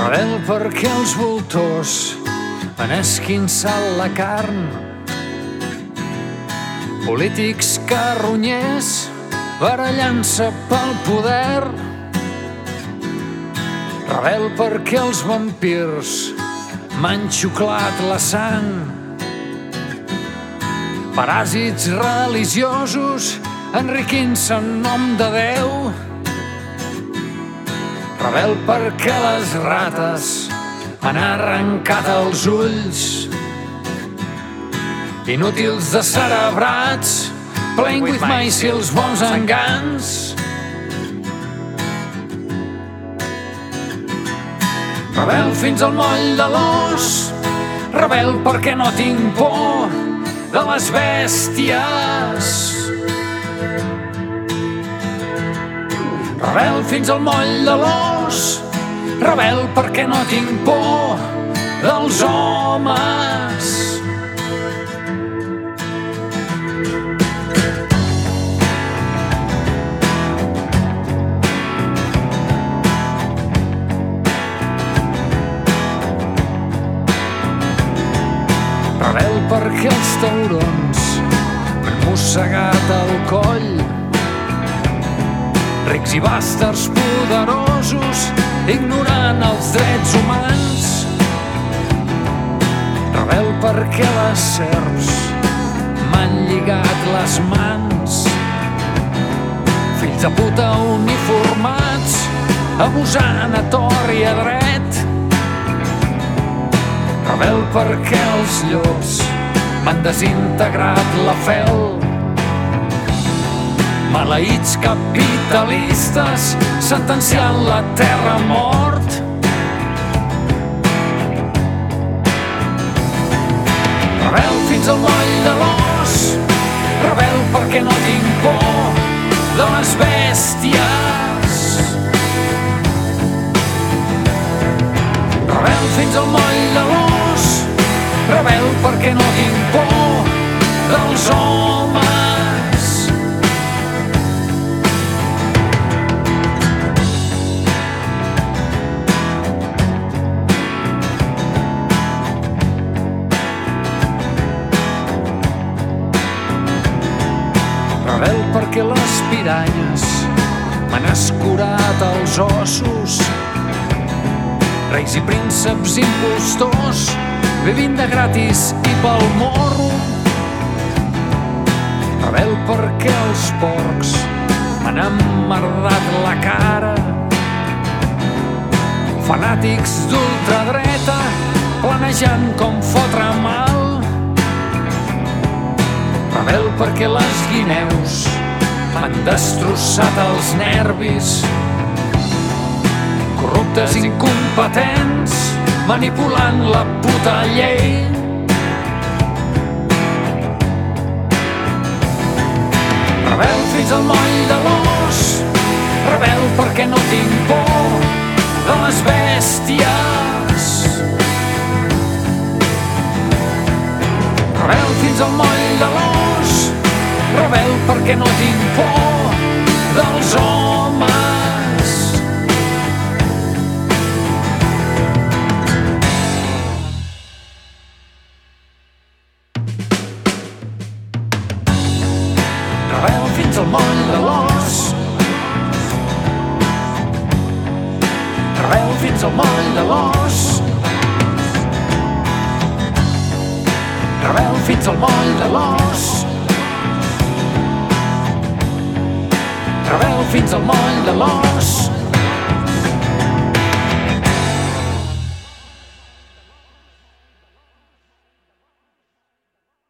Rebel perquè els voltors han esquinçat la carn. Polítics carronyers barallant-se pel poder. Rebel perquè els vampirs m'han xuclat la sang. Paràsits religiosos enriquint-se en nom de Déu. Rebel perquè les rates han arrencat els ulls. Inútils de cerebrats, playing with my si els bons engans. Rebel fins al moll de l'os, rebel perquè no tinc por de les bèsties. Rebel fins al moll de l'os, rebel perquè no tinc por dels homes. Rebel perquè els taurons m'han mossegat el coll rics i bàsters poderosos ignorant els drets humans. Rebel perquè les serps m'han lligat les mans. Fills de puta uniformats, abusant a tor i a dret. Rebel perquè els llops m'han desintegrat la fel. Maleïts capitalistes sentenciant la terra a mort. Rebel fins al moll de l'os, rebel perquè no tinc por de les bèsties. Rebel fins al moll de l'os, rebel perquè no tinc por perquè les piranyes m'han escurat els ossos. Reis i prínceps impostors vivint de gratis i pel morro. Rebel perquè els porcs m'han emmerdat la cara. Fanàtics d'ultradreta planejant com fotre mal. M'han destrossat els nervis. Corruptes incompetents manipulant la puta llei. Rebel fins al moll de l'os, rebel perquè no tinc por de les bèsties. Perquè no tinc por dels homes. Rebel fins al moll de l'os. Rebel fins al moll de l'os. Rebel fins al moll de l'os. Rebel fins al moll de l'os.